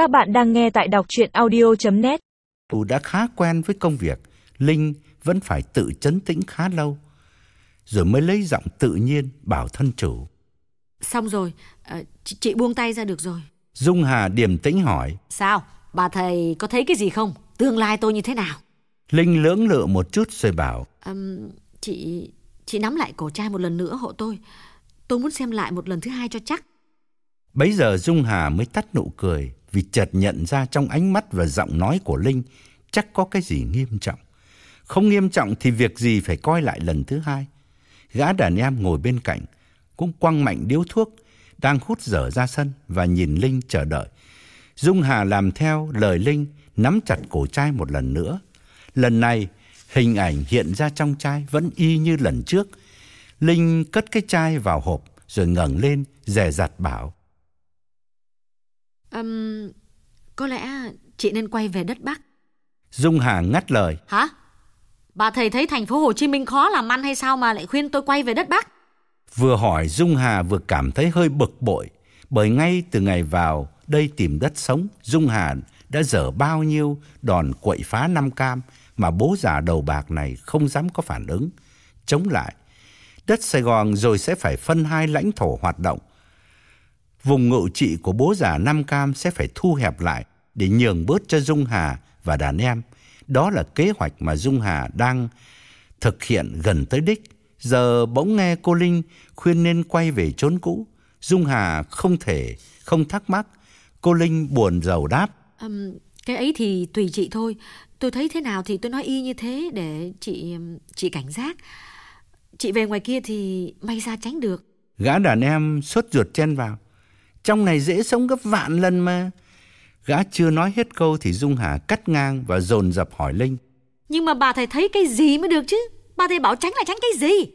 Các bạn đang nghe tại đọc chuyện audio.net Dù đã khá quen với công việc, Linh vẫn phải tự chấn tĩnh khá lâu. Rồi mới lấy giọng tự nhiên bảo thân chủ. Xong rồi, ờ, chị, chị buông tay ra được rồi. Dung Hà điềm tĩnh hỏi. Sao? Bà thầy có thấy cái gì không? Tương lai tôi như thế nào? Linh lưỡng lự một chút rồi bảo. Ừm, chị chị nắm lại cổ trai một lần nữa hộ tôi. Tôi muốn xem lại một lần thứ hai cho chắc. Bấy giờ Dung Hà mới tắt nụ cười vì chợt nhận ra trong ánh mắt và giọng nói của Linh, chắc có cái gì nghiêm trọng. Không nghiêm trọng thì việc gì phải coi lại lần thứ hai. Gã đàn em ngồi bên cạnh, cũng quăng mạnh điếu thuốc, đang hút dở ra sân và nhìn Linh chờ đợi. Dung Hà làm theo lời Linh, nắm chặt cổ trai một lần nữa. Lần này, hình ảnh hiện ra trong chai vẫn y như lần trước. Linh cất cái chai vào hộp rồi ngẩng lên, dè dặt bảo. Ừm, có lẽ chị nên quay về đất Bắc. Dung Hà ngắt lời. Hả? Bà thầy thấy thành phố Hồ Chí Minh khó làm ăn hay sao mà lại khuyên tôi quay về đất Bắc? Vừa hỏi Dung Hà vừa cảm thấy hơi bực bội bởi ngay từ ngày vào đây tìm đất sống, Dung Hà đã dở bao nhiêu đòn quậy phá năm cam mà bố già đầu bạc này không dám có phản ứng. Chống lại, đất Sài Gòn rồi sẽ phải phân hai lãnh thổ hoạt động. Vùng ngự trị của bố già Nam Cam sẽ phải thu hẹp lại để nhường bớt cho Dung Hà và đàn em. Đó là kế hoạch mà Dung Hà đang thực hiện gần tới đích. Giờ bỗng nghe cô Linh khuyên nên quay về chốn cũ. Dung Hà không thể không thắc mắc. Cô Linh buồn rầu đáp. Ừm, cái ấy thì tùy chị thôi. Tôi thấy thế nào thì tôi nói y như thế để chị chị cảnh giác. Chị về ngoài kia thì may ra tránh được. Gã đàn em sốt ruột chen vào. Trong này dễ sống gấp vạn lần mà. Gã chưa nói hết câu thì Dung Hà cắt ngang và dồn dập hỏi Linh. Nhưng mà bà thầy thấy cái gì mới được chứ? Bà thầy bảo tránh là tránh cái gì?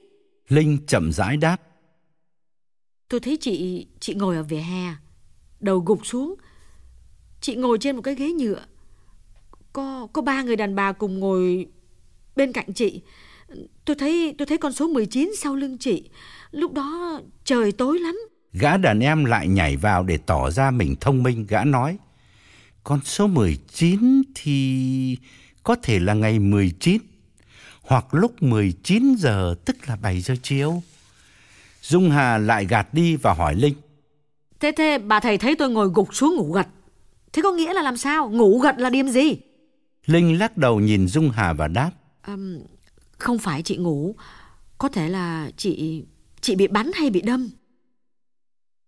Linh chậm rãi đáp. Tôi thấy chị chị ngồi ở vỉa hè, đầu gục xuống. Chị ngồi trên một cái ghế nhựa. Có có ba người đàn bà cùng ngồi bên cạnh chị. Tôi thấy tôi thấy con số 19 sau lưng chị. Lúc đó trời tối lắm. Gã đàn em lại nhảy vào để tỏ ra mình thông minh. Gã nói. Con số 19 thì có thể là ngày 19. Hoặc lúc 19 giờ tức là 7 giờ chiều. Dung Hà lại gạt đi và hỏi Linh. Thế thế bà thầy thấy tôi ngồi gục xuống ngủ gật. Thế có nghĩa là làm sao? Ngủ gật là điểm gì? Linh lắc đầu nhìn Dung Hà và đáp. Ừm, không phải chị ngủ, có thể là chị chị bị bắn hay bị đâm.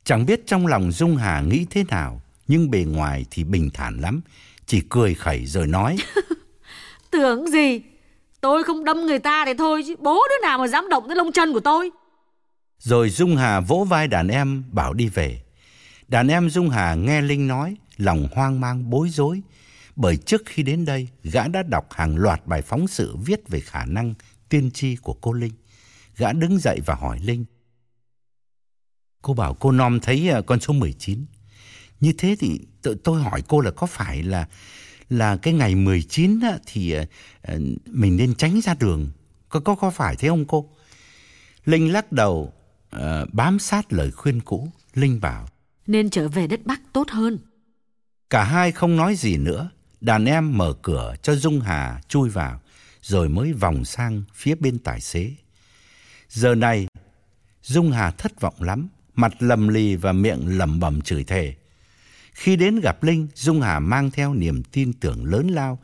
Chẳng biết trong lòng Dung Hà nghĩ thế nào, nhưng bề ngoài thì bình thản lắm, chỉ cười khẩy rồi nói. Tưởng gì? Tôi không đâm người ta thì thôi chứ bố đứa nào mà dám động tới lông chân của tôi. Rồi Dung Hà vỗ vai đàn em bảo đi về. Đàn em Dung Hà nghe Linh nói, lòng hoang mang bối rối. Bởi trước khi đến đây, gã đã đọc hàng loạt bài phóng sự viết về khả năng tiên tri của cô Linh. Gã đứng dậy và hỏi Linh. Cô bảo cô Nom thấy à, con số 19. Như thế thì tôi hỏi cô là có phải là là cái ngày 19 á, thì à, à, mình nên tránh ra đường. Có có có phải thế không cô? Linh lắc đầu bám sát lời khuyên cũ. Linh bảo. Nên trở về đất Bắc tốt hơn. Cả hai không nói gì nữa. Đàn em mở cửa cho Dung Hà chui vào, rồi mới vòng sang phía bên tài xế. Giờ này, Dung Hà thất vọng lắm, mặt lầm lì và miệng lẩm bẩm chửi thề. Khi đến gặp Linh, Dung Hà mang theo niềm tin tưởng lớn lao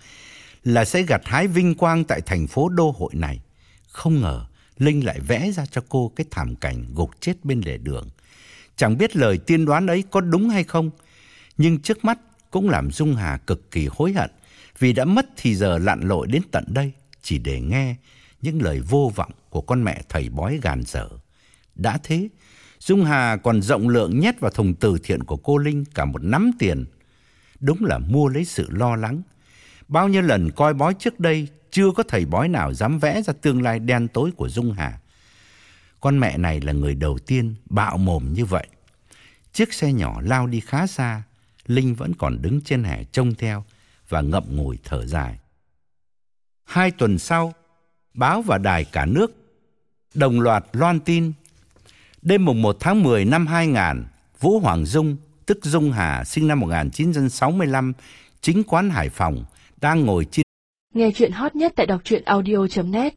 là sẽ gặt hái vinh quang tại thành phố đô hội này. Không ngờ, Linh lại vẽ ra cho cô cái thảm cảnh gục chết bên lề đường. Chẳng biết lời tiên đoán ấy có đúng hay không, nhưng trước mắt cũng làm Dung Hà cực kỳ hối hận vì đã mất thì giờ lặn lội đến tận đây chỉ để nghe những lời vô vọng của con mẹ thầy bói gàn dở. Đã thế, Dung Hà còn rộng lượng nhét vào thùng từ thiện của cô Linh cả một nắm tiền. Đúng là mua lấy sự lo lắng. Bao nhiêu lần coi bói trước đây chưa có thầy bói nào dám vẽ ra tương lai đen tối của Dung Hà. Con mẹ này là người đầu tiên bạo mồm như vậy. Chiếc xe nhỏ lao đi khá xa, Linh vẫn còn đứng trên hè trông theo và ngậm ngùi thở dài. Hai tuần sau, báo và đài cả nước đồng loạt loan tin. Đêm mùng 1 tháng 10 năm 2000, Vũ Hoàng Dung, tức Dung Hà, sinh năm 1965, chính quán Hải Phòng, đang ngồi trên Nghe chuyện hot nhất tại đọc truyện audio.net